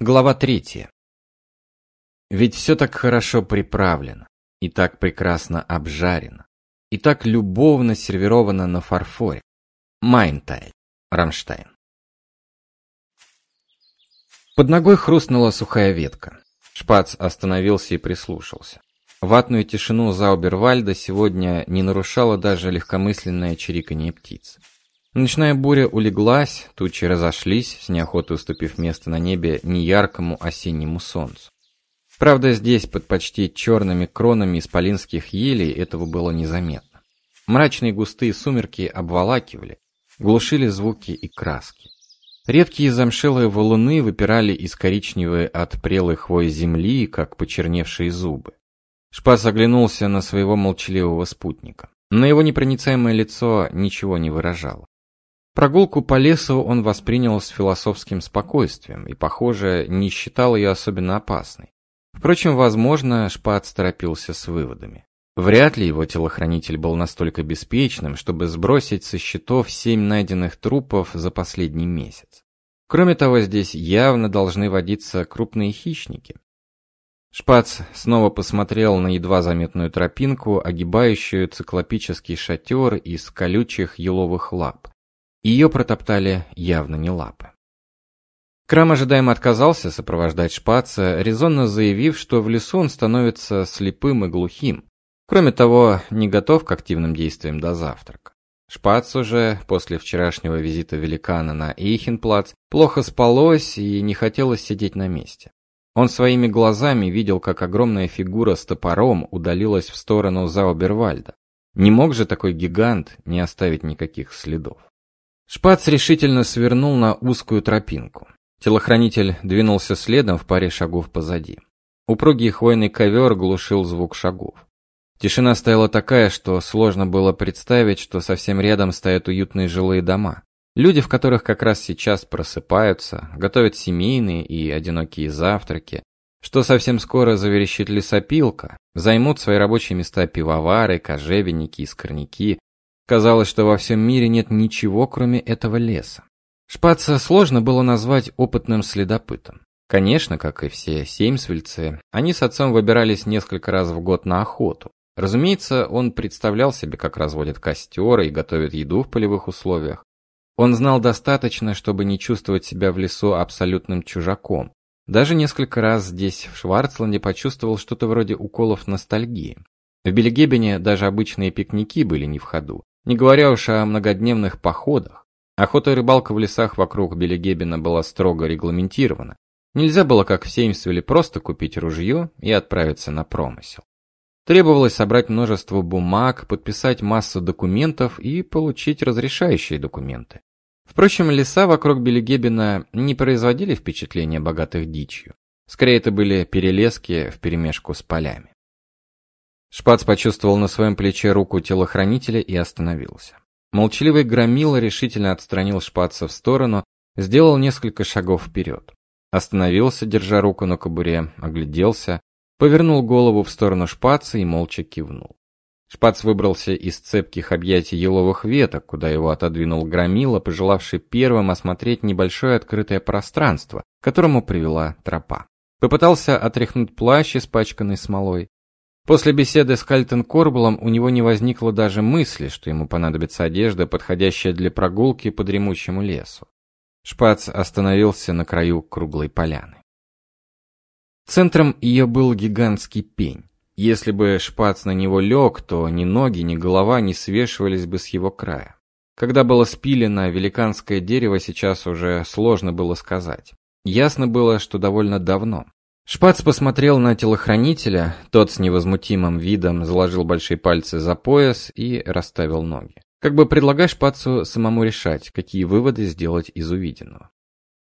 Глава третья. Ведь все так хорошо приправлено, и так прекрасно обжарено, и так любовно сервировано на фарфоре. Майнтайль, Рамштайн. Под ногой хрустнула сухая ветка. Шпац остановился и прислушался. Ватную тишину Заубервальда сегодня не нарушало даже легкомысленное чириканье птиц. Ночная буря улеглась, тучи разошлись, с неохотой уступив место на небе неяркому осеннему солнцу. Правда, здесь, под почти черными кронами исполинских елей, этого было незаметно. Мрачные густые сумерки обволакивали, глушили звуки и краски. Редкие замшелые валуны выпирали из коричневой от прелой хвои земли, как почерневшие зубы. Шпас оглянулся на своего молчаливого спутника. На его непроницаемое лицо ничего не выражало. Прогулку по лесу он воспринял с философским спокойствием и, похоже, не считал ее особенно опасной. Впрочем, возможно, Шпац торопился с выводами. Вряд ли его телохранитель был настолько беспечным, чтобы сбросить со счетов семь найденных трупов за последний месяц. Кроме того, здесь явно должны водиться крупные хищники. Шпац снова посмотрел на едва заметную тропинку, огибающую циклопический шатер из колючих еловых лап. Ее протоптали явно не лапы. Крам ожидаемо отказался сопровождать Шпаца, резонно заявив, что в лесу он становится слепым и глухим. Кроме того, не готов к активным действиям до завтрака. Шпац уже после вчерашнего визита великана на Эйхенплац плохо спалось и не хотелось сидеть на месте. Он своими глазами видел, как огромная фигура с топором удалилась в сторону Заубервальда. Не мог же такой гигант не оставить никаких следов. Шпац решительно свернул на узкую тропинку. Телохранитель двинулся следом в паре шагов позади. Упругий хвойный ковер глушил звук шагов. Тишина стояла такая, что сложно было представить, что совсем рядом стоят уютные жилые дома. Люди, в которых как раз сейчас просыпаются, готовят семейные и одинокие завтраки, что совсем скоро заверещит лесопилка, займут свои рабочие места пивовары, кожевенники и скорняки, Казалось, что во всем мире нет ничего, кроме этого леса. Шпаца сложно было назвать опытным следопытом. Конечно, как и все сеймсвельцы, они с отцом выбирались несколько раз в год на охоту. Разумеется, он представлял себе, как разводят костер и готовят еду в полевых условиях. Он знал достаточно, чтобы не чувствовать себя в лесу абсолютным чужаком. Даже несколько раз здесь, в Шварцланде, почувствовал что-то вроде уколов ностальгии. В Бельгебене даже обычные пикники были не в ходу. Не говоря уж о многодневных походах. Охота и рыбалка в лесах вокруг Белегебена была строго регламентирована. Нельзя было, как в Сеймсвилле, просто купить ружье и отправиться на промысел. Требовалось собрать множество бумаг, подписать массу документов и получить разрешающие документы. Впрочем, леса вокруг Белегебена не производили впечатления богатых дичью. Скорее, это были перелески вперемешку с полями. Шпац почувствовал на своем плече руку телохранителя и остановился. Молчаливый громила решительно отстранил Шпаца в сторону, сделал несколько шагов вперед. Остановился, держа руку на кобуре, огляделся, повернул голову в сторону Шпаца и молча кивнул. Шпац выбрался из цепких объятий еловых веток, куда его отодвинул громила, пожелавший первым осмотреть небольшое открытое пространство, к которому привела тропа. Попытался отряхнуть плащ, испачканный смолой, После беседы с Кальтен Корбулом у него не возникло даже мысли, что ему понадобится одежда, подходящая для прогулки по дремучему лесу. Шпац остановился на краю круглой поляны. Центром ее был гигантский пень. Если бы Шпац на него лег, то ни ноги, ни голова не свешивались бы с его края. Когда было спилено великанское дерево, сейчас уже сложно было сказать. Ясно было, что довольно давно. Шпац посмотрел на телохранителя, тот с невозмутимым видом заложил большие пальцы за пояс и расставил ноги. Как бы предлагая Шпацу самому решать, какие выводы сделать из увиденного.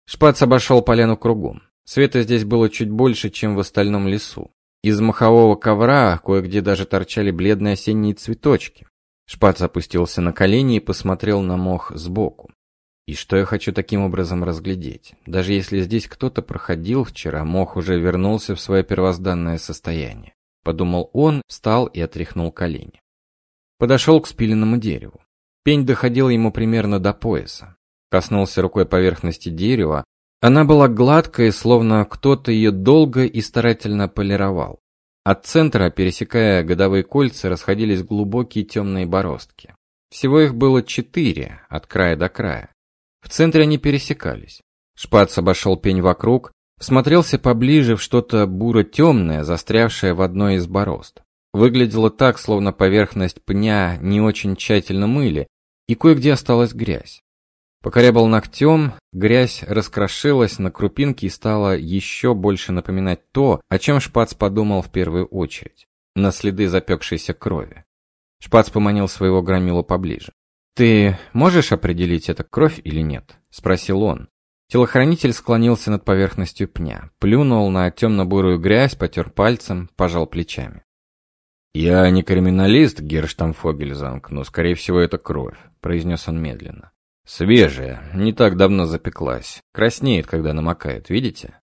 Шпац обошел поляну кругом. Света здесь было чуть больше, чем в остальном лесу. Из махового ковра кое-где даже торчали бледные осенние цветочки. Шпац опустился на колени и посмотрел на мох сбоку. И что я хочу таким образом разглядеть? Даже если здесь кто-то проходил вчера, мох уже вернулся в свое первозданное состояние. Подумал он, встал и отряхнул колени. Подошел к спиленному дереву. Пень доходил ему примерно до пояса. Коснулся рукой поверхности дерева, Она была гладкой, словно кто-то ее долго и старательно полировал. От центра, пересекая годовые кольца, расходились глубокие темные бороздки. Всего их было четыре, от края до края. В центре они пересекались. Шпац обошел пень вокруг, всмотрелся поближе в что-то буро-темное, застрявшее в одной из борозд. Выглядело так, словно поверхность пня не очень тщательно мыли, и кое-где осталась грязь. Покорябал ногтем, грязь раскрошилась на крупинки и стала еще больше напоминать то, о чем Шпац подумал в первую очередь – на следы запекшейся крови. Шпац поманил своего громилу поближе. «Ты можешь определить, это кровь или нет?» – спросил он. Телохранитель склонился над поверхностью пня, плюнул на темно-бурую грязь, потер пальцем, пожал плечами. «Я не криминалист, Герштамфогельзанг, но, скорее всего, это кровь», – произнес он медленно. Свежая, не так давно запеклась. Краснеет, когда намокает, видите?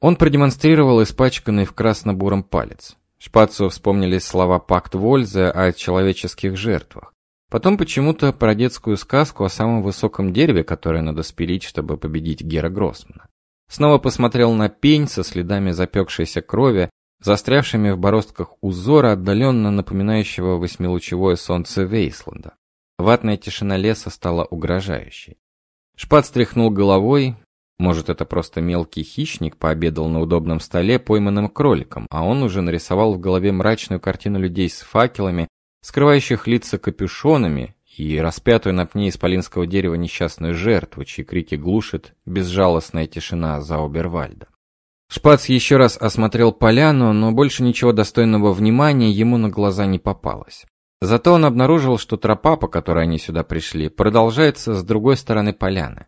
Он продемонстрировал испачканный в красно-буром палец. Шпацу вспомнились слова Пакт Вользе о человеческих жертвах. Потом почему-то про детскую сказку о самом высоком дереве, которое надо спилить, чтобы победить Гера Гроссмана. Снова посмотрел на пень со следами запекшейся крови, застрявшими в бороздках узора, отдаленно напоминающего восьмилучевое солнце Вейсланда. Ватная тишина леса стала угрожающей. Шпат стряхнул головой. Может, это просто мелкий хищник пообедал на удобном столе пойманным кроликом, а он уже нарисовал в голове мрачную картину людей с факелами, скрывающих лица капюшонами и распятую на пне исполинского дерева несчастную жертву, чьи крики глушит безжалостная тишина Заубервальда. Шпац еще раз осмотрел поляну, но больше ничего достойного внимания ему на глаза не попалось. Зато он обнаружил, что тропа, по которой они сюда пришли, продолжается с другой стороны поляны.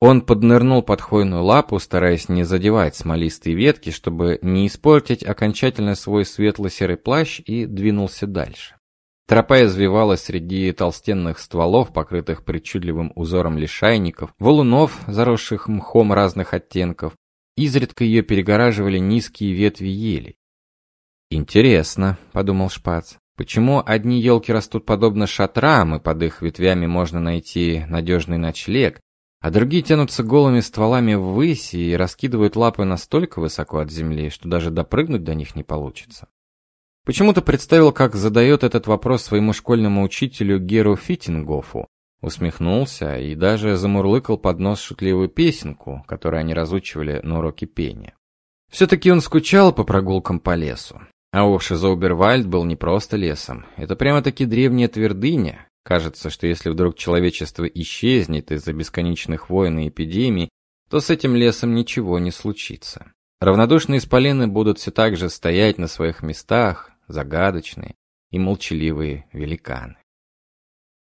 Он поднырнул под хвойную лапу, стараясь не задевать смолистые ветки, чтобы не испортить окончательно свой светло-серый плащ, и двинулся дальше. Тропа извивалась среди толстенных стволов, покрытых причудливым узором лишайников, валунов, заросших мхом разных оттенков. Изредка ее перегораживали низкие ветви ели. «Интересно», — подумал Шпац, Почему одни елки растут подобно шатрам, и под их ветвями можно найти надежный ночлег, а другие тянутся голыми стволами ввысь и раскидывают лапы настолько высоко от земли, что даже допрыгнуть до них не получится? Почему-то представил, как задает этот вопрос своему школьному учителю Геру Фитингофу, усмехнулся и даже замурлыкал под нос шутливую песенку, которую они разучивали на уроке пения. Все-таки он скучал по прогулкам по лесу. А уж Заубервальд был не просто лесом. Это прямо-таки древняя твердыня. Кажется, что если вдруг человечество исчезнет из-за бесконечных войн и эпидемий, то с этим лесом ничего не случится. Равнодушные исполины будут все так же стоять на своих местах, загадочные и молчаливые великаны.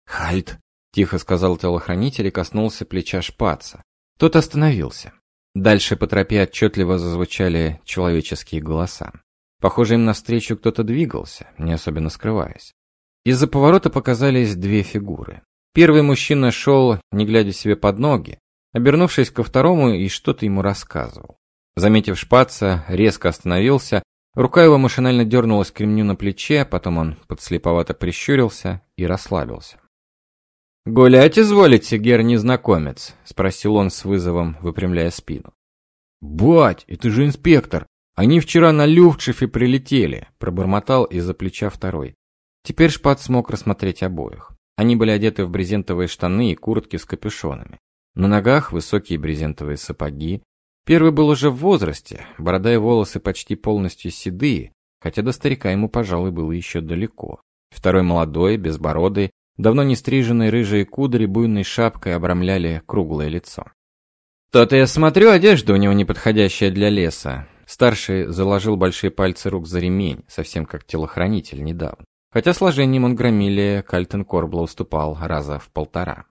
«Хальт!» — тихо сказал телохранитель и коснулся плеча шпаца. Тот остановился. Дальше по тропе отчетливо зазвучали человеческие голоса. Похоже, им навстречу кто-то двигался, не особенно скрываясь. Из-за поворота показались две фигуры. Первый мужчина шел, не глядя себе под ноги, обернувшись ко второму и что-то ему рассказывал. Заметив шпаца, резко остановился, рука его машинально дернулась к ремню на плече, потом он подслеповато прищурился и расслабился. «Гулять изволите, гер-незнакомец?» — спросил он с вызовом, выпрямляя спину. «Бать, это же инспектор!» «Они вчера на Люфтшифе прилетели», — пробормотал из-за плеча второй. Теперь Шпат смог рассмотреть обоих. Они были одеты в брезентовые штаны и куртки с капюшонами. На ногах высокие брезентовые сапоги. Первый был уже в возрасте, борода и волосы почти полностью седые, хотя до старика ему, пожалуй, было еще далеко. Второй молодой, безбородый, давно не стриженные рыжие кудри буйной шапкой обрамляли круглое лицо. «То-то я смотрю, одежда у него неподходящая для леса. Старший заложил большие пальцы рук за ремень, совсем как телохранитель недавно. Хотя сложением он громиле Кальтен Корбла уступал раза в полтора.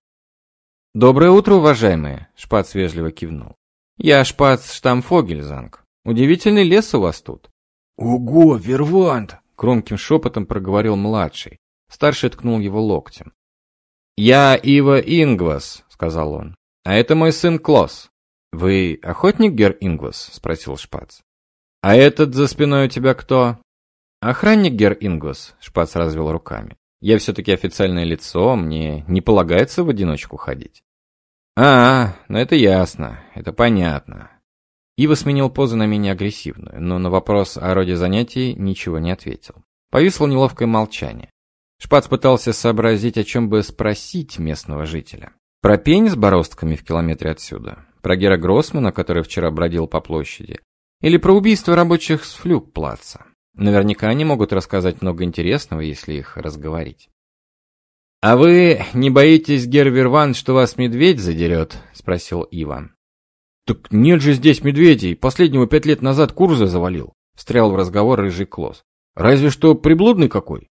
«Доброе утро, уважаемые!» — Шпац вежливо кивнул. «Я Шпац Штамфогельзанг. Удивительный лес у вас тут». «Ого, Вервант!» — громким шепотом проговорил младший. Старший ткнул его локтем. «Я Ива Ингвас», — сказал он. «А это мой сын Клосс. «Вы охотник, Гер Ингвас?» — спросил Шпац. «А этот за спиной у тебя кто?» «Охранник, Гер Ингвас», — Шпац развел руками. «Я все-таки официальное лицо, мне не полагается в одиночку ходить». А, ну это ясно, это понятно. Ива сменил позу на менее агрессивную, но на вопрос о роде занятий ничего не ответил. Повисло неловкое молчание. Шпац пытался сообразить, о чем бы спросить местного жителя. Про пень с бороздками в километре отсюда? Про Гера Гроссмана, который вчера бродил по площади? Или про убийство рабочих с флюгплаца? Наверняка они могут рассказать много интересного, если их разговорить. «А вы не боитесь, Герверван, что вас медведь задерет?» — спросил Иван. «Так нет же здесь медведей. Последнего пять лет назад Курза завалил», — встрял в разговор рыжий Клосс. «Разве что приблудный какой».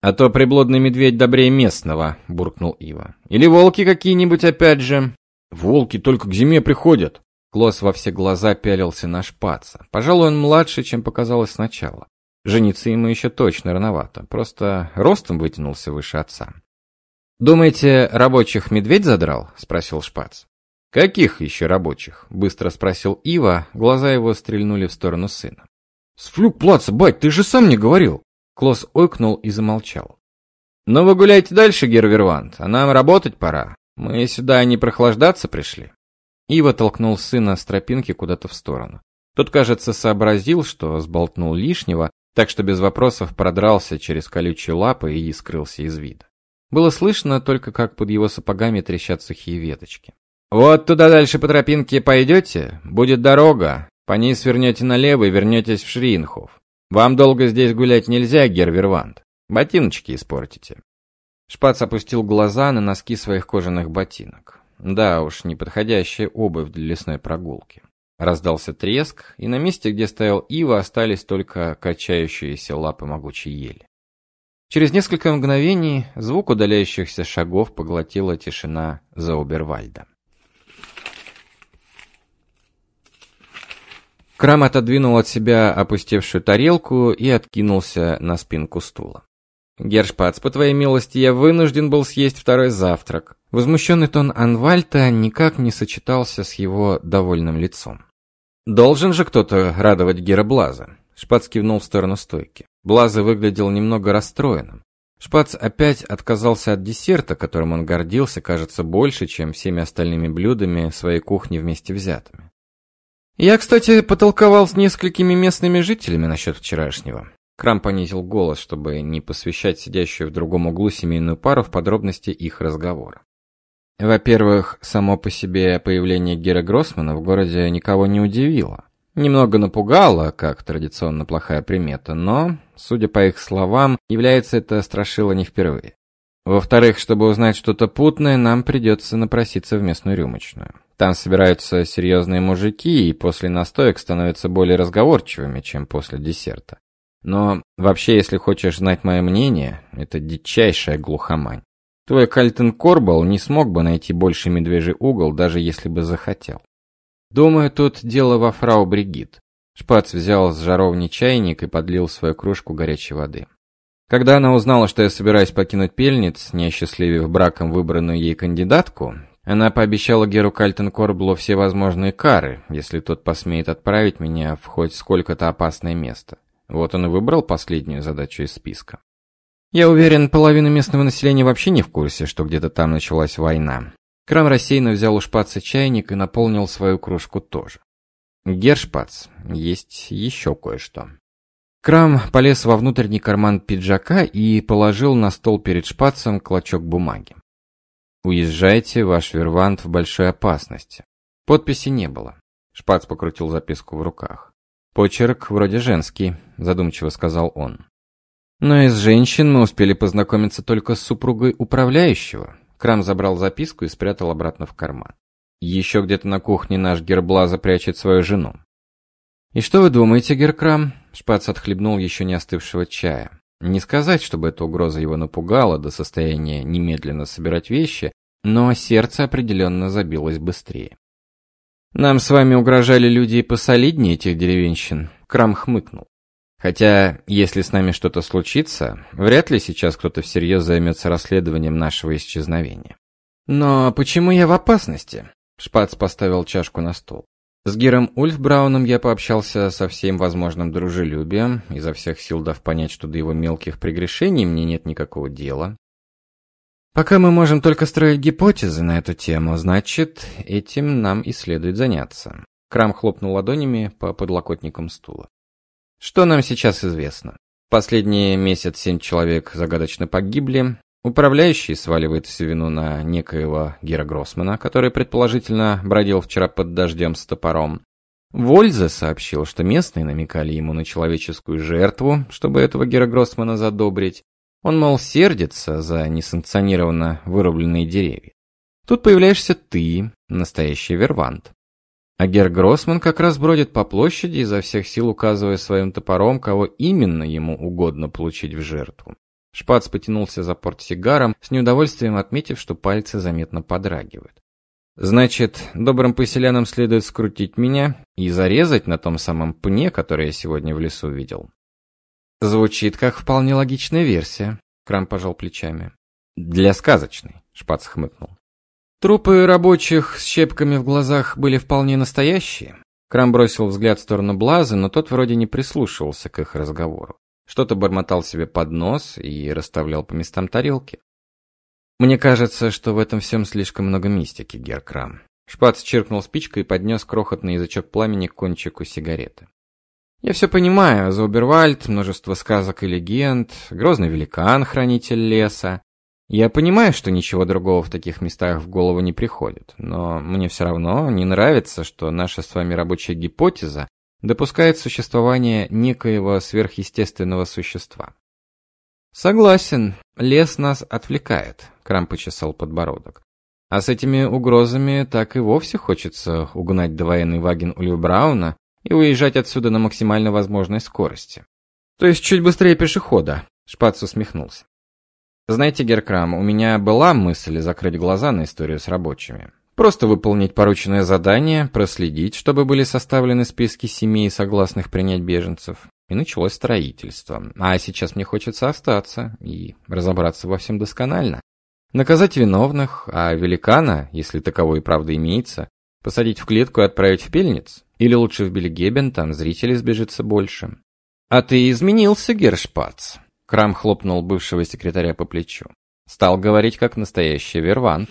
«А то приблудный медведь добрее местного», — буркнул Ива. «Или волки какие-нибудь опять же». «Волки только к зиме приходят». Клосс во все глаза пялился на шпаца. Пожалуй, он младше, чем показалось сначала. Жениться ему еще точно рановато, просто ростом вытянулся выше отца. «Думаете, рабочих медведь задрал?» — спросил шпац. «Каких еще рабочих?» — быстро спросил Ива, глаза его стрельнули в сторону сына. «С флюгплаца, бать, ты же сам не говорил!» Клосс ойкнул и замолчал. «Ну вы гуляйте дальше, Гервервант, а нам работать пора. Мы сюда не прохлаждаться пришли». Ива толкнул сына с тропинки куда-то в сторону. Тот, кажется, сообразил, что сболтнул лишнего, так что без вопросов продрался через колючие лапы и скрылся из вида. Было слышно только, как под его сапогами трещат сухие веточки. Вот туда дальше по тропинке пойдете, будет дорога. По ней свернете налево и вернетесь в Шриенхоф. Вам долго здесь гулять нельзя, Гервервант. Ботиночки испортите. Шпац опустил глаза на носки своих кожаных ботинок. Да уж, неподходящая обувь для лесной прогулки. Раздался треск, и на месте, где стоял Ива, остались только качающиеся лапы могучей ели. Через несколько мгновений звук удаляющихся шагов поглотила тишина Заубервальда. Крам отодвинул от себя опустевшую тарелку и откинулся на спинку стула. «Гершпац, по твоей милости, я вынужден был съесть второй завтрак». Возмущенный тон Анвальта никак не сочетался с его довольным лицом. «Должен же кто-то радовать Гера Блаза», — Шпац кивнул в сторону стойки. Блаза выглядел немного расстроенным. Шпац опять отказался от десерта, которым он гордился, кажется, больше, чем всеми остальными блюдами своей кухни вместе взятыми. Я, кстати, потолковал с несколькими местными жителями насчет вчерашнего. Крам понизил голос, чтобы не посвящать сидящую в другом углу семейную пару в подробности их разговора. Во-первых, само по себе появление Гера Гроссмана в городе никого не удивило. Немного напугало, как традиционно плохая примета, но, судя по их словам, является это страшило не впервые. Во-вторых, чтобы узнать что-то путное, нам придется напроситься в местную рюмочную. Там собираются серьезные мужики, и после настоек становятся более разговорчивыми, чем после десерта. Но вообще, если хочешь знать мое мнение, это дичайшая глухомань. Твой Кальтен Корбал не смог бы найти больше медвежий угол, даже если бы захотел. Думаю, тут дело во фрау Бригит. Шпац взял с жаровни чайник и подлил в свою кружку горячей воды. Когда она узнала, что я собираюсь покинуть Пельниц, не осчастливив браком выбранную ей кандидатку, она пообещала Геру Кальтенкорблу все возможные кары, если тот посмеет отправить меня в хоть сколько-то опасное место. Вот он и выбрал последнюю задачу из списка. Я уверен, половина местного населения вообще не в курсе, что где-то там началась война. Крам рассеянно взял у шпаца чайник и наполнил свою кружку тоже. Гершпац, есть еще кое-что. Крам полез во внутренний карман пиджака и положил на стол перед шпацем клочок бумаги. Уезжайте, ваш Вервант в большой опасности. Подписи не было. Шпац покрутил записку в руках. Почерк вроде женский, задумчиво сказал он. Но из женщин мы успели познакомиться только с супругой управляющего. Крам забрал записку и спрятал обратно в карман. Еще где-то на кухне наш Герблаза прячет свою жену. «И что вы думаете, Геркрам?» Шпац отхлебнул еще не остывшего чая. Не сказать, чтобы эта угроза его напугала до состояния немедленно собирать вещи, но сердце определенно забилось быстрее. «Нам с вами угрожали люди и посолиднее этих деревенщин», — Крам хмыкнул. «Хотя, если с нами что-то случится, вряд ли сейчас кто-то всерьез займется расследованием нашего исчезновения». «Но почему я в опасности?» Шпац поставил чашку на стол. С Гером Ульфбрауном я пообщался со всем возможным дружелюбием, изо всех сил дав понять, что до его мелких прегрешений мне нет никакого дела. Пока мы можем только строить гипотезы на эту тему, значит, этим нам и следует заняться. Крам хлопнул ладонями по подлокотникам стула. Что нам сейчас известно? Последний месяц семь человек загадочно погибли. Управляющий сваливает всю вину на некоего Гера Гроссмана, который предположительно бродил вчера под дождем с топором. Вользе сообщил, что местные намекали ему на человеческую жертву, чтобы этого Гера Гроссмана задобрить. Он, мол, сердится за несанкционированно вырубленные деревья. Тут появляешься ты, настоящий вервант. А Гер Гроссман как раз бродит по площади, изо всех сил указывая своим топором, кого именно ему угодно получить в жертву. Шпац потянулся за портсигаром, с неудовольствием отметив, что пальцы заметно подрагивают. Значит, добрым поселянам следует скрутить меня и зарезать на том самом пне, который я сегодня в лесу видел. Звучит как вполне логичная версия, Крам пожал плечами. Для сказочной, Шпац хмыкнул. Трупы рабочих с щепками в глазах были вполне настоящие. Крам бросил взгляд в сторону Блаза, но тот вроде не прислушивался к их разговору. Что-то бормотал себе под нос и расставлял по местам тарелки. Мне кажется, что в этом всем слишком много мистики, Геркрам. Шпац чиркнул спичкой и поднес крохотный язычок пламени к кончику сигареты. Я все понимаю, Заубервальд, множество сказок и легенд, грозный великан, хранитель леса. Я понимаю, что ничего другого в таких местах в голову не приходит, но мне все равно не нравится, что наша с вами рабочая гипотеза допускает существование некоего сверхъестественного существа. Согласен, лес нас отвлекает, Крам почесал подбородок. А с этими угрозами так и вовсе хочется угнать довоенный ваген Улью Брауна и уезжать отсюда на максимально возможной скорости. То есть чуть быстрее пешехода, Шпац усмехнулся. Знаете, Геркрам, у меня была мысль закрыть глаза на историю с рабочими. Просто выполнить порученное задание, проследить, чтобы были составлены списки семей, согласных принять беженцев. И началось строительство. А сейчас мне хочется остаться и разобраться во всем досконально. Наказать виновных, а великана, если таковой и правда имеется, посадить в клетку и отправить в пельниц? Или лучше в Бельгебен, там зрителей сбежится больше. А ты изменился, Гершпац. Крам хлопнул бывшего секретаря по плечу. Стал говорить как настоящий вервант.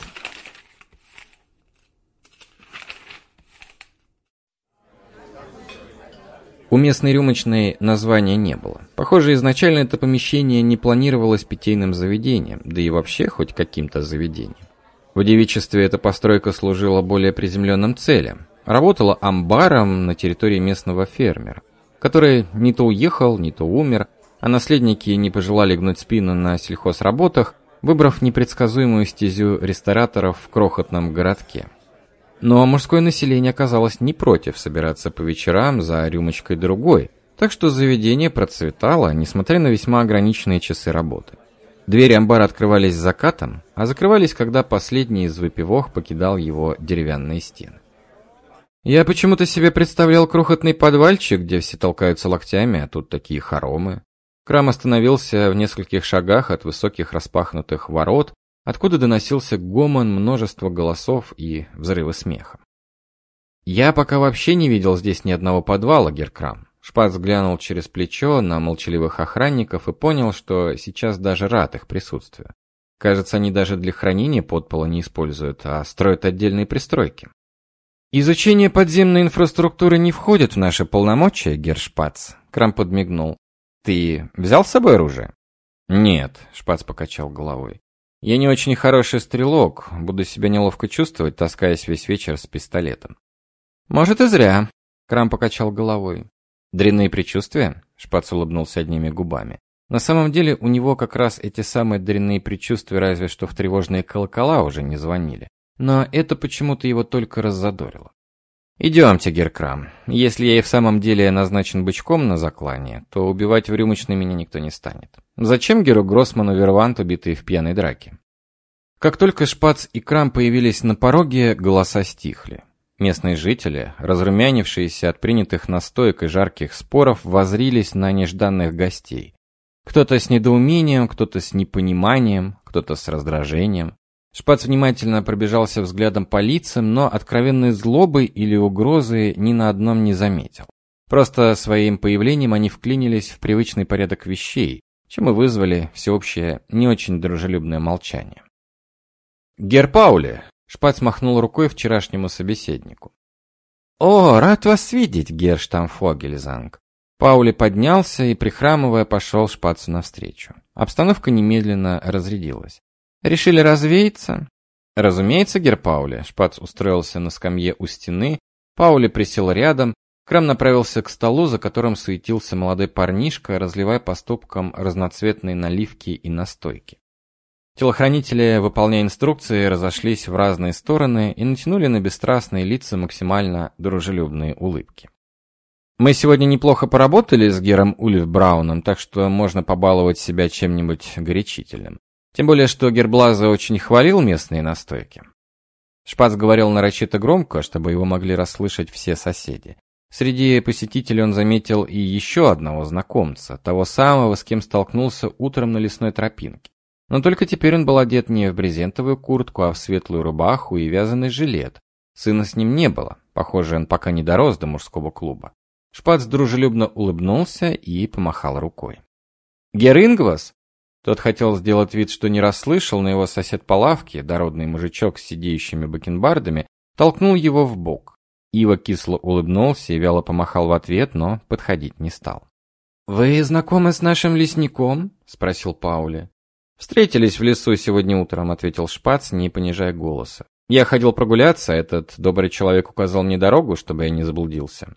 У местной рюмочной названия не было. Похоже, изначально это помещение не планировалось питейным заведением, да и вообще хоть каким-то заведением. В девичестве эта постройка служила более приземленным целям. Работала амбаром на территории местного фермера, который не то уехал, не то умер, а наследники не пожелали гнуть спину на сельхозработах, выбрав непредсказуемую стезю рестораторов в крохотном городке. Но мужское население оказалось не против собираться по вечерам за рюмочкой другой, так что заведение процветало, несмотря на весьма ограниченные часы работы. Двери амбара открывались закатом, а закрывались, когда последний из выпивок покидал его деревянные стены. Я почему-то себе представлял крохотный подвальчик, где все толкаются локтями, а тут такие хоромы. Крам остановился в нескольких шагах от высоких распахнутых ворот, откуда доносился гомон множества голосов и взрывы смеха. Я пока вообще не видел здесь ни одного подвала, Геркрам. Шпац глянул через плечо на молчаливых охранников и понял, что сейчас даже рад их присутствию. Кажется, они даже для хранения подпола не используют, а строят отдельные пристройки. Изучение подземной инфраструктуры не входит в наши полномочия, Гершпац. Крам подмигнул. Ты взял с собой оружие? Нет, Шпац покачал головой. Я не очень хороший стрелок, буду себя неловко чувствовать, таскаясь весь вечер с пистолетом. Может и зря, Крам покачал головой. Дрянные предчувствия? Шпац улыбнулся одними губами. На самом деле у него как раз эти самые дрянные предчувствия, разве что в тревожные колокола уже не звонили. Но это почему-то его только раззадорило. «Идемте, Геркрам. Если я и в самом деле назначен бычком на заклание, то убивать в рюмочной меня никто не станет. Зачем Геру Гроссману Вервант, убитый в пьяной драке?» Как только Шпац и Крам появились на пороге, голоса стихли. Местные жители, разрумянившиеся от принятых настоек и жарких споров, возрились на нежданных гостей. Кто-то с недоумением, кто-то с непониманием, кто-то с раздражением. Шпац внимательно пробежался взглядом по лицам, но откровенной злобы или угрозы ни на одном не заметил. Просто своим появлением они вклинились в привычный порядок вещей, чем и вызвали всеобщее не очень дружелюбное молчание. Гер Пауле, Шпац махнул рукой вчерашнему собеседнику. О, рад вас видеть, Гер Штамфогельзанг. Паули поднялся и, прихрамывая, пошел Шпацу навстречу. Обстановка немедленно разрядилась. Решили развеяться? Разумеется, Гер Паули. Шпац устроился на скамье у стены, Паули присел рядом, Крам направился к столу, за которым суетился молодой парнишка, разливая по стопкам разноцветные наливки и настойки. Телохранители, выполняя инструкции, разошлись в разные стороны и натянули на бесстрастные лица максимально дружелюбные улыбки. Мы сегодня неплохо поработали с Гером Ульф Брауном, так что можно побаловать себя чем-нибудь горячительным. Тем более, что Герблаза очень хвалил местные настойки. Шпац говорил нарочито громко, чтобы его могли расслышать все соседи. Среди посетителей он заметил и еще одного знакомца, того самого, с кем столкнулся утром на лесной тропинке. Но только теперь он был одет не в брезентовую куртку, а в светлую рубаху и вязаный жилет. Сына с ним не было, похоже, он пока не дорос до мужского клуба. Шпац дружелюбно улыбнулся и помахал рукой. «Герингвас?» Тот хотел сделать вид, что не расслышал, но его сосед по лавке, дородный мужичок с сидеющими бакенбардами, толкнул его в бок. Ива кисло улыбнулся и вяло помахал в ответ, но подходить не стал. «Вы знакомы с нашим лесником?» — спросил Паули. «Встретились в лесу сегодня утром», — ответил Шпац, не понижая голоса. «Я ходил прогуляться, этот добрый человек указал мне дорогу, чтобы я не заблудился».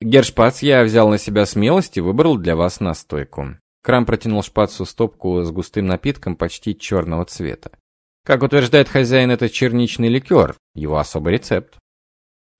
«Гершпац, я взял на себя смелость и выбрал для вас настойку». Крам протянул Шпацу стопку с густым напитком почти черного цвета. Как утверждает хозяин, это черничный ликер, его особый рецепт.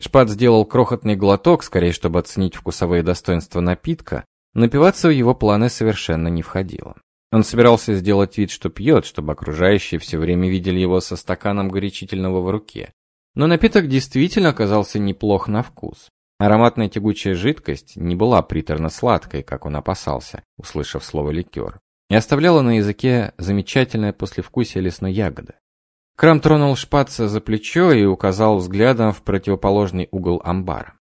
Шпат сделал крохотный глоток, скорее, чтобы оценить вкусовые достоинства напитка. Напиваться в его планы совершенно не входило. Он собирался сделать вид, что пьет, чтобы окружающие все время видели его со стаканом горячительного в руке. Но напиток действительно оказался неплох на вкус. Ароматная тягучая жидкость не была приторно-сладкой, как он опасался, услышав слово ликер, и оставляла на языке замечательное послевкусие лесной ягоды. Крам тронул шпаца за плечо и указал взглядом в противоположный угол амбара.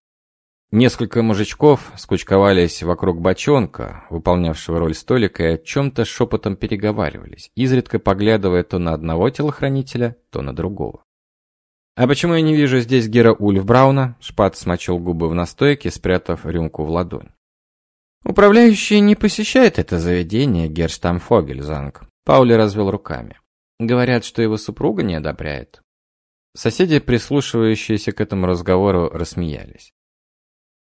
Несколько мужичков скучковались вокруг бочонка, выполнявшего роль столика, и о чем-то шепотом переговаривались, изредка поглядывая то на одного телохранителя, то на другого. «А почему я не вижу здесь Гера Ульфбрауна?» Шпат смочил губы в настойке, спрятав рюмку в ладонь. «Управляющий не посещает это заведение, Герштамфогельзанг», Паули развел руками. Говорят, что его супруга не одобряет. Соседи, прислушивающиеся к этому разговору, рассмеялись.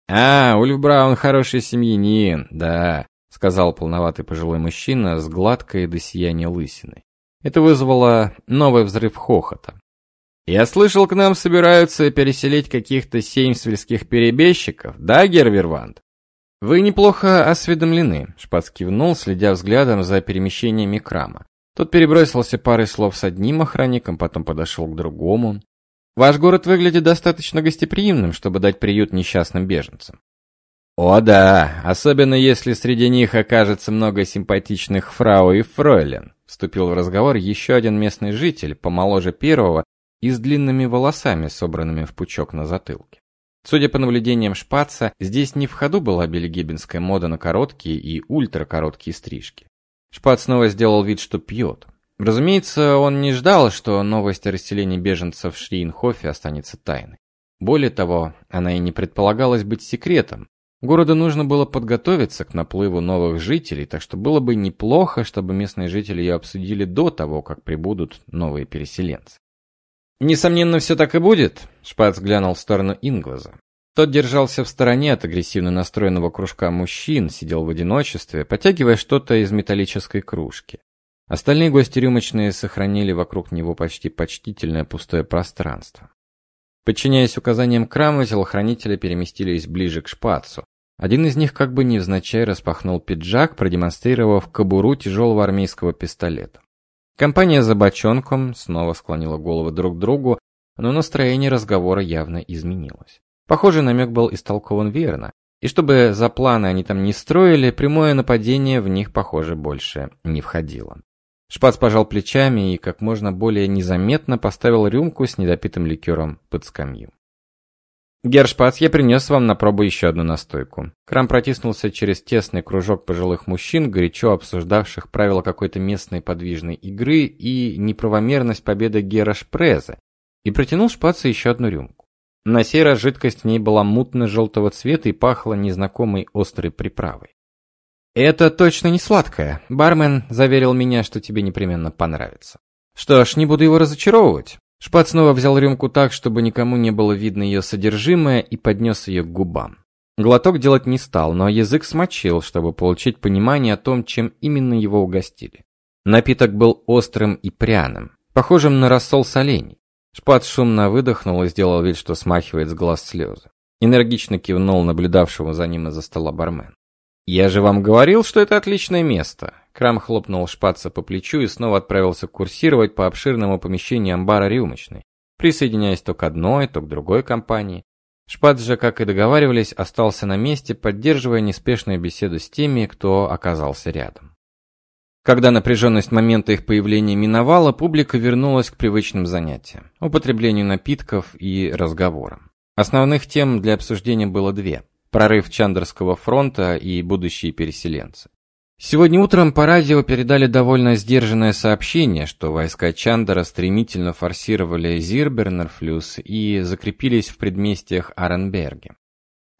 «А, Ульф Браун хороший семьянин, да», — сказал полноватый пожилой мужчина с гладкой до сияния лысиной. Это вызвало новый взрыв хохота. «Я слышал, к нам собираются переселить каких-то сеймсвельских перебежчиков, да, Гервервант?» «Вы неплохо осведомлены», — Шпац кивнул, следя взглядом за перемещениями Крама. Тот перебросился парой слов с одним охранником, потом подошел к другому. Ваш город выглядит достаточно гостеприимным, чтобы дать приют несчастным беженцам. О да, особенно если среди них окажется много симпатичных фрау и фройлен, вступил в разговор еще один местный житель, помоложе первого и с длинными волосами, собранными в пучок на затылке. Судя по наблюдениям Шпаца, здесь не в ходу была бельгибинская мода на короткие и ультракороткие стрижки. Шпат снова сделал вид, что пьет. Разумеется, он не ждал, что новость о расселении беженцев в Шриенхофе останется тайной. Более того, она и не предполагалась быть секретом. Городу нужно было подготовиться к наплыву новых жителей, так что было бы неплохо, чтобы местные жители ее обсудили до того, как прибудут новые переселенцы. Несомненно, все так и будет, Шпац глянул в сторону Ингваза. Тот держался в стороне от агрессивно настроенного кружка мужчин, сидел в одиночестве, потягивая что-то из металлической кружки. Остальные гости рюмочные сохранили вокруг него почти почтительное пустое пространство. Подчиняясь указаниям Крама, телохранители переместились ближе к шпацу. Один из них как бы невзначай распахнул пиджак, продемонстрировав кобуру тяжелого армейского пистолета. Компания за бочонком снова склонила головы друг к другу, но настроение разговора явно изменилось. Похоже, намек был истолкован верно, и чтобы за планы они там не строили, прямое нападение в них, похоже, больше не входило. Шпац пожал плечами и как можно более незаметно поставил рюмку с недопитым ликером под скамью. Гершпац, я принес вам на пробу еще одну настойку. Крам протиснулся через тесный кружок пожилых мужчин, горячо обсуждавших правила какой-то местной подвижной игры и неправомерность победы Гера Шпреза, и протянул Шпацу еще одну рюмку. На сей раз жидкость в ней была мутно-желтого цвета и пахла незнакомой острой приправой. «Это точно не сладкое. Бармен заверил меня, что тебе непременно понравится». «Что ж, не буду его разочаровывать. Шпат снова взял рюмку так, чтобы никому не было видно ее содержимое, и поднес ее к губам. Глоток делать не стал, но язык смочил, чтобы получить понимание о том, чем именно его угостили. Напиток был острым и пряным, похожим на рассол солений. Шпат шумно выдохнул и сделал вид, что смахивает с глаз слезы. Энергично кивнул наблюдавшему за ним из-за стола бармен. «Я же вам говорил, что это отличное место. Крам хлопнул шпаца по плечу и снова отправился курсировать по обширному помещению амбара рюмочной, присоединяясь то к одной, то к другой компании. Шпац же, как и договаривались, остался на месте, поддерживая неспешную беседу с теми, кто оказался рядом. Когда напряженность момента их появления миновала, публика вернулась к привычным занятиям – употреблению напитков и разговорам. Основных тем для обсуждения было две – прорыв Чандерского фронта и будущие переселенцы. Сегодня утром по радио передали довольно сдержанное сообщение, что войска Чандера стремительно форсировали Зирбернерфлюс и закрепились в предместьях Аренберге.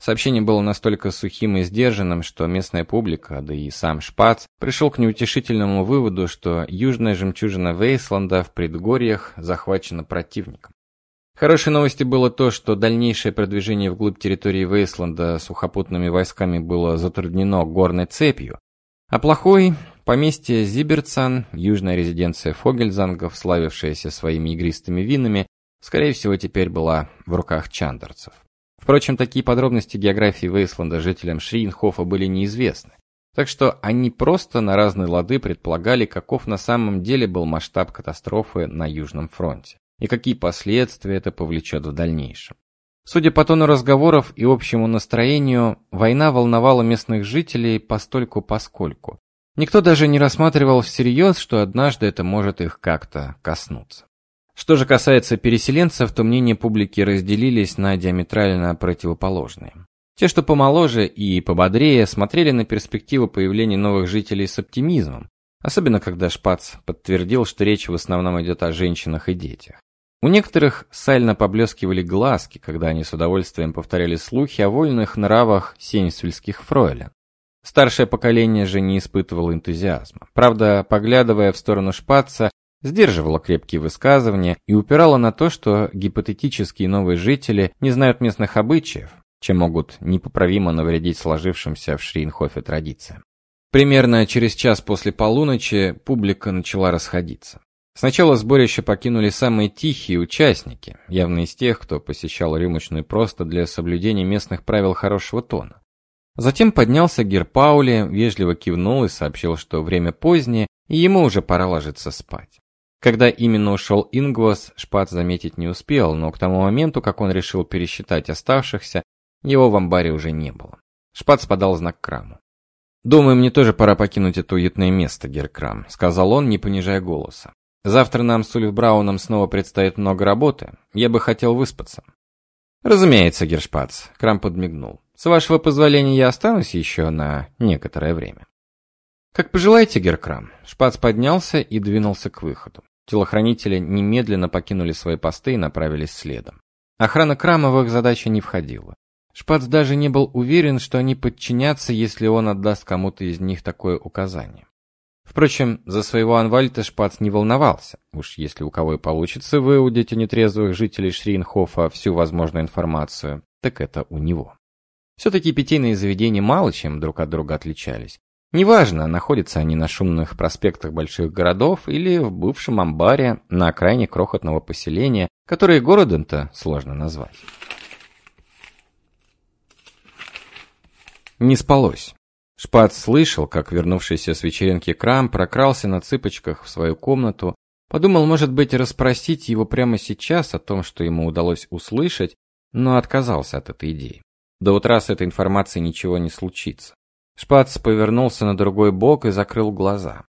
Сообщение было настолько сухим и сдержанным, что местная публика, да и сам Шпац, пришел к неутешительному выводу, что южная жемчужина Вейсланда в предгорьях захвачена противником. Хорошей новостью было то, что дальнейшее продвижение вглубь территории Вейсланда сухопутными войсками было затруднено горной цепью, а плохой – поместье Зиберцан, южная резиденция Фогельзангов, славившаяся своими игристыми винами, скорее всего, теперь была в руках чандерцев. Впрочем, такие подробности географии Вейсланда жителям Шриенхофа были неизвестны. Так что они просто на разные лады предполагали, каков на самом деле был масштаб катастрофы на Южном фронте и какие последствия это повлечет в дальнейшем. Судя по тону разговоров и общему настроению, война волновала местных жителей постольку-поскольку. Никто даже не рассматривал всерьез, что однажды это может их как-то коснуться. Что же касается переселенцев, то мнения публики разделились на диаметрально противоположные. Те, что помоложе и пободрее, смотрели на перспективу появления новых жителей с оптимизмом, особенно когда Шпац подтвердил, что речь в основном идет о женщинах и детях. У некоторых сально поблескивали глазки, когда они с удовольствием повторяли слухи о вольных нравах сенсвильских фройлен. Старшее поколение же не испытывало энтузиазма. Правда, поглядывая в сторону Шпаца, сдерживало крепкие высказывания и упирало на то, что гипотетические новые жители не знают местных обычаев, чем могут непоправимо навредить сложившимся в Шринхофе традициям. Примерно через час после полуночи публика начала расходиться. Сначала сборище покинули самые тихие участники, явно из тех, кто посещал рюмочную просто для соблюдения местных правил хорошего тона. Затем поднялся Герпаули, вежливо кивнул и сообщил, что время позднее, и ему уже пора ложиться спать. Когда именно ушел Ингвас, Шпат заметить не успел, но к тому моменту, как он решил пересчитать оставшихся, его в амбаре уже не было. Шпат подал знак Краму. «Думаю, мне тоже пора покинуть это уютное место, Геркрам», — сказал он, не понижая голоса. Завтра нам с Ульф Брауном снова предстоит много работы. Я бы хотел выспаться. Разумеется, Гершпац, Крам подмигнул. С вашего позволения я останусь еще на некоторое время. Как пожелаете, Геркрам. Шпац поднялся и двинулся к выходу. Телохранители немедленно покинули свои посты и направились следом. Охрана Крама в их задачи не входила. Шпац даже не был уверен, что они подчинятся, если он отдаст кому-то из них такое указание. Впрочем, за своего Анвальта Шпац не волновался. Уж если у кого и получится выудить у нетрезвых жителей Шринхофа всю возможную информацию, так это у него. Все-таки питейные заведения мало чем друг от друга отличались. Неважно, находятся они на шумных проспектах больших городов или в бывшем амбаре на окраине крохотного поселения, которое городом-то сложно назвать. Не спалось. Шпац слышал, как вернувшийся с вечеринки Крам прокрался на цыпочках в свою комнату, подумал, может быть, расспросить его прямо сейчас о том, что ему удалось услышать, но отказался от этой идеи. До утра с этой информацией ничего не случится. Шпац повернулся на другой бок и закрыл глаза.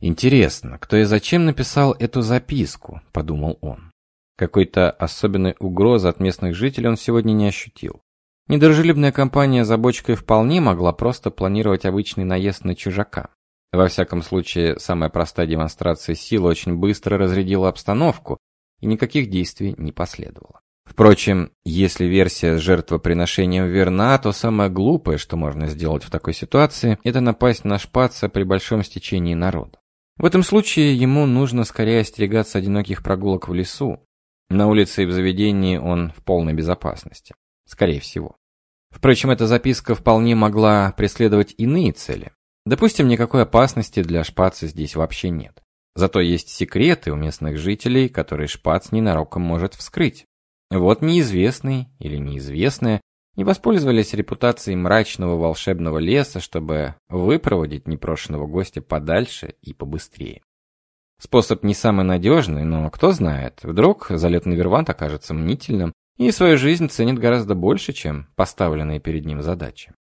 Интересно, кто и зачем написал эту записку, подумал он. Какой-то особенной угрозы от местных жителей он сегодня не ощутил. Недружелюбная компания за бочкой вполне могла просто планировать обычный наезд на чужака. Во всяком случае, самая простая демонстрация силы очень быстро разрядила обстановку, и никаких действий не последовало. Впрочем, если версия с жертвоприношением верна, то самое глупое, что можно сделать в такой ситуации, это напасть на шпаца при большом стечении народа. В этом случае ему нужно скорее остерегаться одиноких прогулок в лесу. На улице и в заведении он в полной безопасности. Скорее всего. Впрочем, эта записка вполне могла преследовать иные цели. Допустим, никакой опасности для шпаца здесь вообще нет. Зато есть секреты у местных жителей, которые шпац ненароком может вскрыть. Вот неизвестный или неизвестная не воспользовались репутацией мрачного волшебного леса, чтобы выпроводить непрошенного гостя подальше и побыстрее. Способ не самый надежный, но кто знает, вдруг залетный Вервант окажется мнительным и свою жизнь ценит гораздо больше, чем поставленные перед ним задачи.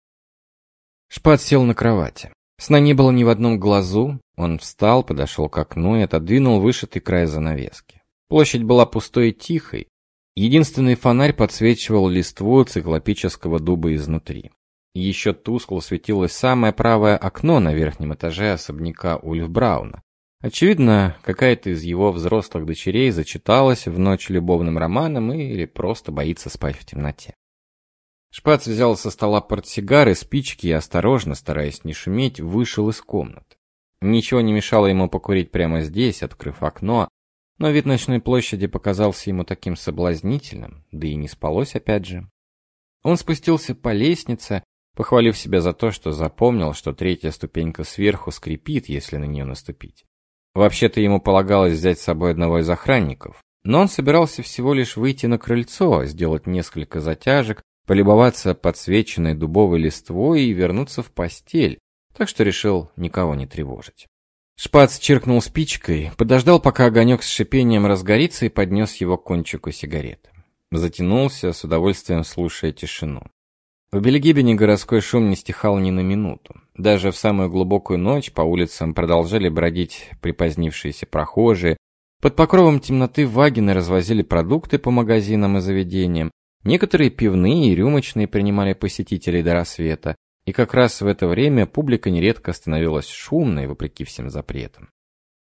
Шпат сел на кровати. Сна не было ни в одном глазу, он встал, подошел к окну и отодвинул вышитый край занавески. Площадь была пустой и тихой, единственный фонарь подсвечивал листву циклопического дуба изнутри. Еще тускло светилось самое правое окно на верхнем этаже особняка Ульфбрауна, Очевидно, какая-то из его взрослых дочерей зачиталась в ночь любовным романом или просто боится спать в темноте. Шпац взял со стола портсигары, спички и осторожно, стараясь не шуметь, вышел из комнаты. Ничего не мешало ему покурить прямо здесь, открыв окно, но вид ночной площади показался ему таким соблазнительным, да и не спалось опять же. Он спустился по лестнице, похвалив себя за то, что запомнил, что третья ступенька сверху скрипит, если на нее наступить. Вообще-то ему полагалось взять с собой одного из охранников, но он собирался всего лишь выйти на крыльцо, сделать несколько затяжек, полюбоваться подсвеченной дубовой листвой и вернуться в постель, так что решил никого не тревожить. Шпац чиркнул спичкой, подождал, пока огонек с шипением разгорится и поднес его к кончику сигареты. Затянулся, с удовольствием слушая тишину. В Бельгибене городской шум не стихал ни на минуту. Даже в самую глубокую ночь по улицам продолжали бродить припозднившиеся прохожие. Под покровом темноты вагины развозили продукты по магазинам и заведениям. Некоторые пивные и рюмочные принимали посетителей до рассвета. И как раз в это время публика нередко становилась шумной, вопреки всем запретам.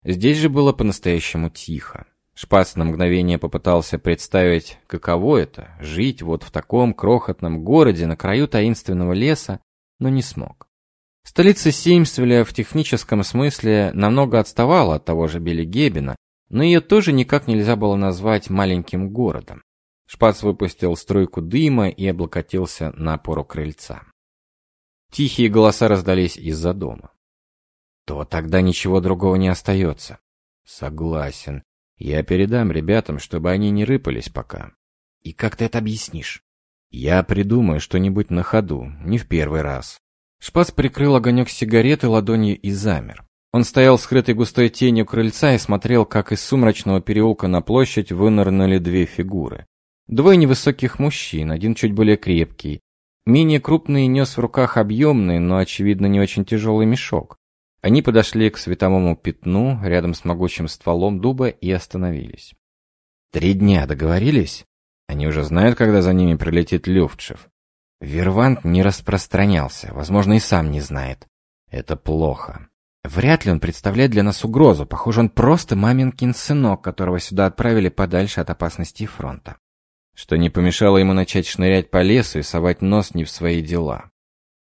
Здесь же было по-настоящему тихо. Шпац на мгновение попытался представить, каково это — жить вот в таком крохотном городе на краю таинственного леса, но не смог. Столица Сеймствеля в техническом смысле намного отставала от того же Белигебена, но ее тоже никак нельзя было назвать маленьким городом. Шпац выпустил струйку дыма и облокотился на опору крыльца. Тихие голоса раздались из-за дома. То тогда ничего другого не остается. Согласен. Я передам ребятам, чтобы они не рыпались пока. И как ты это объяснишь? Я придумаю что-нибудь на ходу, не в первый раз. Шпац прикрыл огонек сигареты ладонью и замер. Он стоял скрытой густой тенью крыльца и смотрел, как из сумрачного переулка на площадь вынырнули две фигуры. Двое невысоких мужчин, один чуть более крепкий. Менее крупный нес в руках объемный, но, очевидно, не очень тяжелый мешок. Они подошли к световому пятну рядом с могучим стволом дуба и остановились. Три дня договорились? Они уже знают, когда за ними прилетит Люфтшев. Вервант не распространялся, возможно, и сам не знает. Это плохо. Вряд ли он представляет для нас угрозу. Похоже, он просто маменькин сынок, которого сюда отправили подальше от опасности фронта. Что не помешало ему начать шнырять по лесу и совать нос не в свои дела.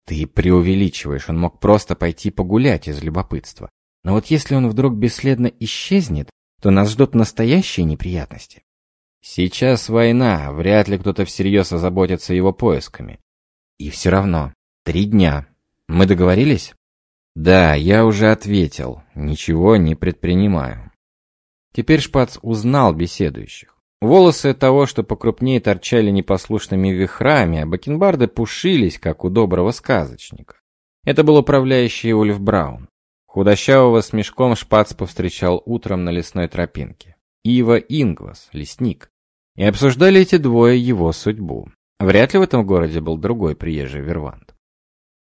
Ты преувеличиваешь, он мог просто пойти погулять из любопытства. Но вот если он вдруг бесследно исчезнет, то нас ждут настоящие неприятности. Сейчас война, вряд ли кто-то всерьез озаботится его поисками. И все равно, три дня. Мы договорились? Да, я уже ответил, ничего не предпринимаю. Теперь Шпац узнал беседующих. Волосы того, что покрупнее, торчали непослушными вихрами, а бакенбарды пушились, как у доброго сказочника. Это был управляющий Ульф Браун. Худощавого с мешком шпац повстречал утром на лесной тропинке. Ива Ингвас, лесник. И обсуждали эти двое его судьбу. Вряд ли в этом городе был другой приезжий Вервант.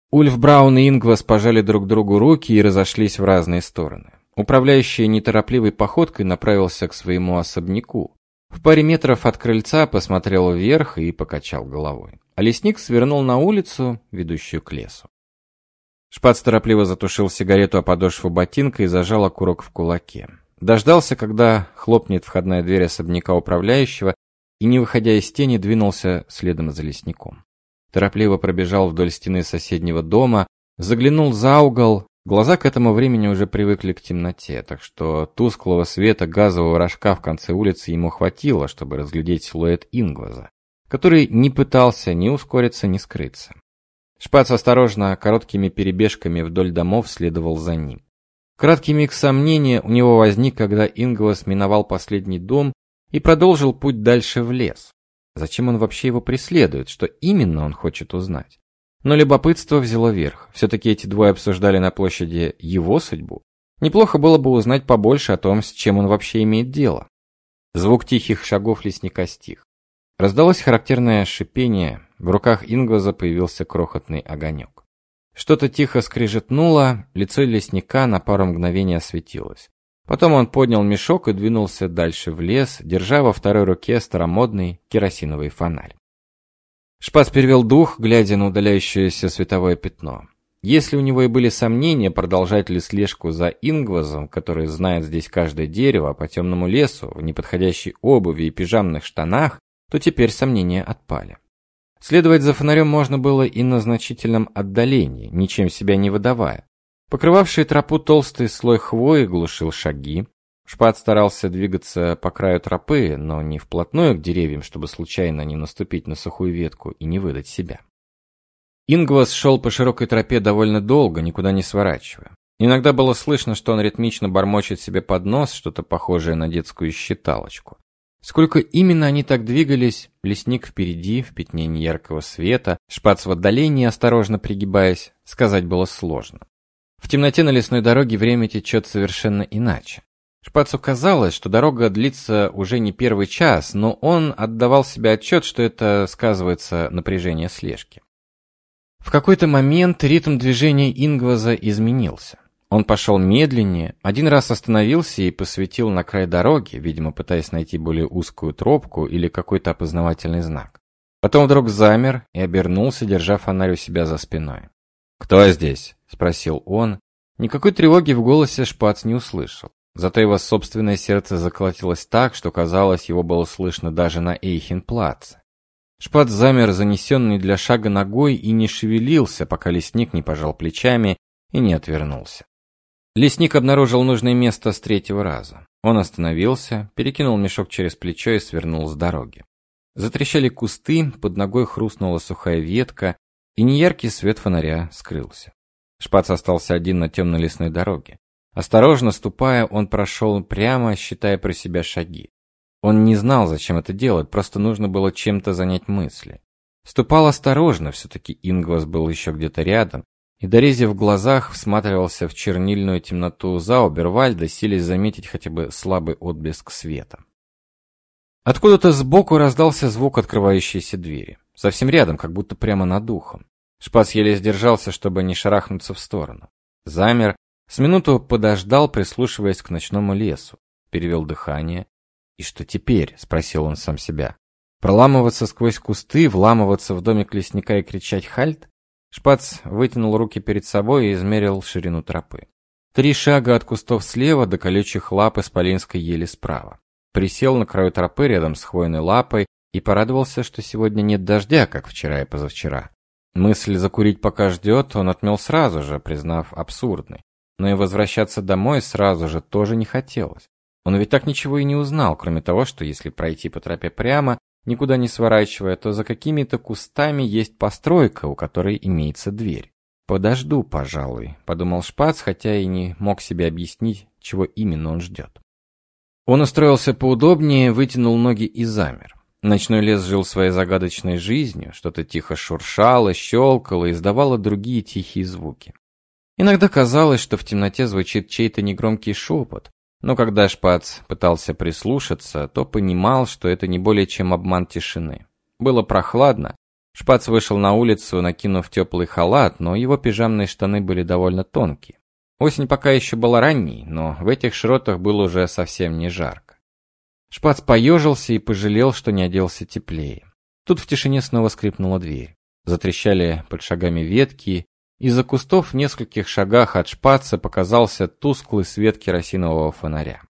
Ульф Браун и Ингвас пожали друг другу руки и разошлись в разные стороны. Управляющий неторопливой походкой направился к своему особняку. В паре метров от крыльца посмотрел вверх и покачал головой. А лесник свернул на улицу, ведущую к лесу. Шпац торопливо затушил сигарету о подошву ботинка и зажал окурок в кулаке. Дождался, когда хлопнет входная дверь особняка управляющего, и, не выходя из тени, двинулся следом за лесником. Торопливо пробежал вдоль стены соседнего дома, заглянул за угол. Глаза к этому времени уже привыкли к темноте, так что тусклого света газового рожка в конце улицы ему хватило, чтобы разглядеть силуэт Ингваза, который не пытался ни ускориться, ни скрыться. Шпац осторожно, короткими перебежками вдоль домов следовал за ним. Краткий миг сомнения у него возник, когда Ингвас миновал последний дом и продолжил путь дальше в лес. Зачем он вообще его преследует? Что именно он хочет узнать? Но любопытство взяло верх. Все-таки эти двое обсуждали на площади его судьбу. Неплохо было бы узнать побольше о том, с чем он вообще имеет дело. Звук тихих шагов лесника стих. Раздалось характерное шипение, в руках Ингваза появился крохотный огонек. Что-то тихо скрежетнуло, лицо лесника на пару мгновений осветилось. Потом он поднял мешок и двинулся дальше в лес, держа во второй руке старомодный керосиновый фонарь. Шпац перевел дух, глядя на удаляющееся световое пятно. Если у него и были сомнения, продолжать ли слежку за Ингвазом, который знает здесь каждое дерево, по темному лесу, в неподходящей обуви и пижамных штанах, то теперь сомнения отпали. Следовать за фонарем можно было и на значительном отдалении, ничем себя не выдавая. Покрывавший тропу толстый слой хвои глушил шаги. Шпат старался двигаться по краю тропы, но не вплотную к деревьям, чтобы случайно не наступить на сухую ветку и не выдать себя. Ингвас шел по широкой тропе довольно долго, никуда не сворачивая. Иногда было слышно, что он ритмично бормочет себе под нос, что-то похожее на детскую считалочку. Сколько именно они так двигались, лесник впереди, в пятне неяркого света, шпац в отдалении, осторожно пригибаясь, сказать было сложно. В темноте на лесной дороге время течет совершенно иначе. Шпацу казалось, что дорога длится уже не первый час, но он отдавал себе отчет, что это сказывается напряжение слежки. В какой-то момент ритм движения Ингваза изменился. Он пошел медленнее, один раз остановился и посветил на край дороги, видимо, пытаясь найти более узкую тропку или какой-то опознавательный знак. Потом вдруг замер и обернулся, держа фонарь у себя за спиной. «Кто здесь?» — спросил он. Никакой тревоги в голосе Шпац не услышал. Зато его собственное сердце заколотилось так, что казалось, его было слышно даже на Эйхенплаце. Шпац замер, занесенный для шага ногой, и не шевелился, пока лесник не пожал плечами и не отвернулся. Лесник обнаружил нужное место с третьего раза. Он остановился, перекинул мешок через плечо и свернул с дороги. Затрещали кусты, под ногой хрустнула сухая ветка, и неяркий свет фонаря скрылся. Шпац остался один на темной лесной дороге. Осторожно ступая, он прошел прямо, считая про себя шаги. Он не знал, зачем это делать, просто нужно было чем-то занять мысли. Ступал осторожно, все-таки Ингвас был еще где-то рядом, и Дорези в глазах всматривался в чернильную темноту Заубервальда, силясь заметить хотя бы слабый отблеск света. Откуда-то сбоку раздался звук открывающейся двери. Совсем рядом, как будто прямо над ухом. Шпас еле сдержался, чтобы не шарахнуться в сторону. Замер, с минуту подождал, прислушиваясь к ночному лесу. Перевел дыхание. «И что теперь?» — спросил он сам себя. «Проламываться сквозь кусты, вламываться в домик лесника и кричать «Хальт»?» Шпац вытянул руки перед собой и измерил ширину тропы. Три шага от кустов слева до колючих лап исполинской ели справа. Присел на краю тропы рядом с хвойной лапой и порадовался, что сегодня нет дождя, как вчера и позавчера. Мысль закурить пока ждет, он отмел сразу же, признав абсурдной. Но и возвращаться домой сразу же тоже не хотелось. Он ведь так ничего и не узнал, кроме того, что если пройти по тропе прямо, никуда не сворачивая, то за какими-то кустами есть постройка, у которой имеется дверь. «Подожду, пожалуй», — подумал Шпац, хотя и не мог себе объяснить, чего именно он ждет. Он устроился поудобнее, вытянул ноги и замер. Ночной лес жил своей загадочной жизнью, что-то тихо шуршало, щелкало и издавало другие тихие звуки. Иногда казалось, что в темноте звучит чей-то негромкий шепот, но когда Шпац пытался прислушаться, то понимал, что это не более чем обман тишины. Было прохладно. Шпац вышел на улицу, накинув теплый халат, но его пижамные штаны были довольно тонкие. Осень пока еще была ранней, но в этих широтах было уже совсем не жарко. Шпац поежился и пожалел, что не оделся теплее. Тут в тишине снова скрипнула дверь. Затрещали под шагами ветки, из-за кустов в нескольких шагах от шпаца показался тусклый свет керосинового фонаря.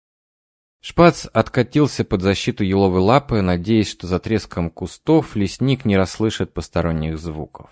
Шпац откатился под защиту еловой лапы, надеясь, что за треском кустов лесник не расслышит посторонних звуков.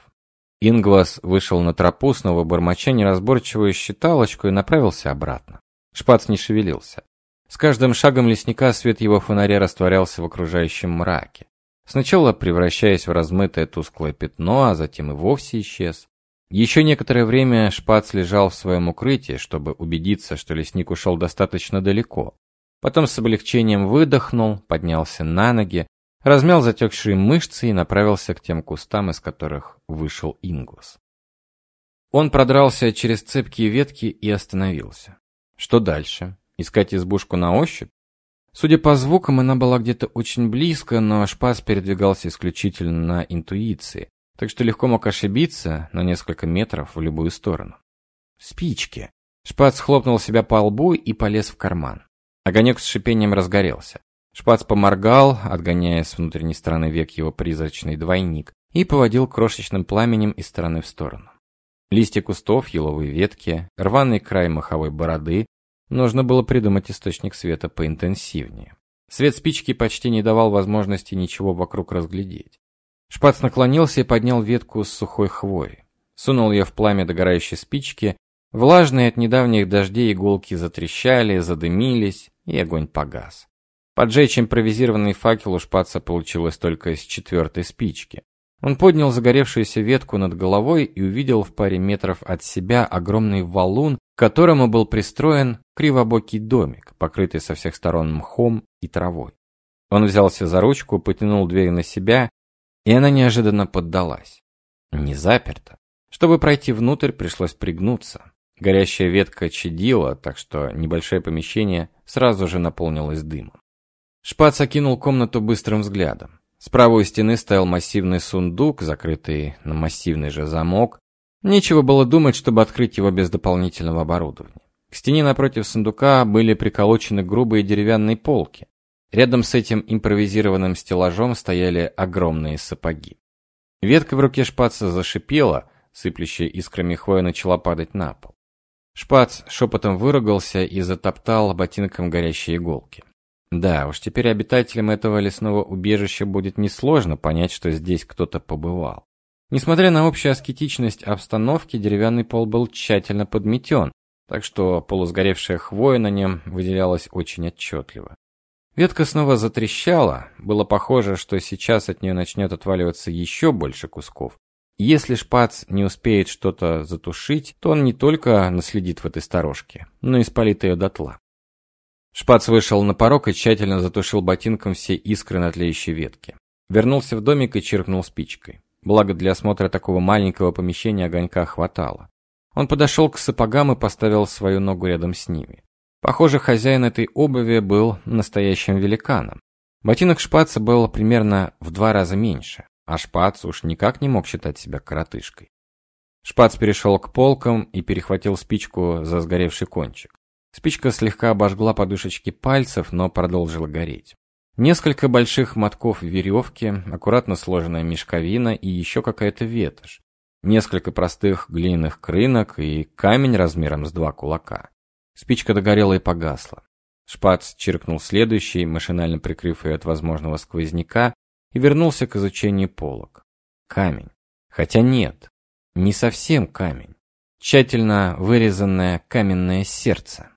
Ингвас вышел на тропу, снова бормоча неразборчивую считалочку и направился обратно. Шпац не шевелился. С каждым шагом лесника свет его фонаря растворялся в окружающем мраке. Сначала превращаясь в размытое тусклое пятно, а затем и вовсе исчез. Еще некоторое время Шпац лежал в своем укрытии, чтобы убедиться, что лесник ушел достаточно далеко. Потом с облегчением выдохнул, поднялся на ноги, размял затекшие мышцы и направился к тем кустам, из которых вышел Ингус. Он продрался через цепкие ветки и остановился. Что дальше? Искать избушку на ощупь? Судя по звукам, она была где-то очень близко, но Шпац передвигался исключительно на интуиции, так что легко мог ошибиться на несколько метров в любую сторону. Спички. Шпац хлопнул себя по лбу и полез в карман. Огонек с шипением разгорелся. Шпац поморгал, отгоняя с внутренней стороны век его призрачный двойник, и поводил крошечным пламенем из стороны в сторону. Листья кустов, еловые ветки, рваный край маховой бороды. Нужно было придумать источник света поинтенсивнее. Свет спички почти не давал возможности ничего вокруг разглядеть. Шпац наклонился и поднял ветку с сухой хвои. Сунул ее в пламя догорающей спички. Влажные от недавних дождей иголки затрещали, задымились, и огонь погас. Поджечь импровизированный факел у Шпаца получилось только с четвертой спички. Он поднял загоревшуюся ветку над головой и увидел в паре метров от себя огромный валун, к которому был пристроен кривобокий домик, покрытый со всех сторон мхом и травой. Он взялся за ручку, потянул дверь на себя и она неожиданно поддалась. Не заперта. Чтобы пройти внутрь, пришлось пригнуться. Горящая ветка чадила, так что небольшое помещение сразу же наполнилось дымом. Шпац окинул комнату быстрым взглядом. Справа у стены стоял массивный сундук, закрытый на массивный же замок. Нечего было думать, чтобы открыть его без дополнительного оборудования. К стене напротив сундука были приколочены грубые деревянные полки. Рядом с этим импровизированным стеллажом стояли огромные сапоги. Ветка в руке шпаца зашипела, сыплющая искрами хвоя начала падать на пол. Шпац шепотом выругался и затоптал ботинком горящие иголки. Да, уж теперь обитателям этого лесного убежища будет несложно понять, что здесь кто-то побывал. Несмотря на общую аскетичность обстановки, деревянный пол был тщательно подметен, так что полусгоревшая хвоя на нем выделялась очень отчетливо. Ветка снова затрещала, было похоже, что сейчас от нее начнет отваливаться еще больше кусков. Если шпац не успеет что-то затушить, то он не только наследит в этой сторожке, но и спалит ее дотла. Шпац вышел на порог и тщательно затушил ботинком все искры на тлеющей ветке. Вернулся в домик и чиркнул спичкой. Благо для осмотра такого маленького помещения огонька хватало. Он подошел к сапогам и поставил свою ногу рядом с ними. Похоже, хозяин этой обуви был настоящим великаном. Ботинок шпаца был примерно в два раза меньше, а шпац уж никак не мог считать себя коротышкой. Шпац перешел к полкам и перехватил спичку за сгоревший кончик. Спичка слегка обожгла подушечки пальцев, но продолжила гореть. Несколько больших мотков веревки, аккуратно сложенная мешковина и еще какая-то ветошь. Несколько простых глиняных крынок и камень размером с два кулака. Спичка догорела и погасла. Шпац чиркнул следующий, машинально прикрыв ее от возможного сквозняка, и вернулся к изучению полок. Камень. Хотя нет, не совсем камень. Тщательно вырезанное каменное сердце.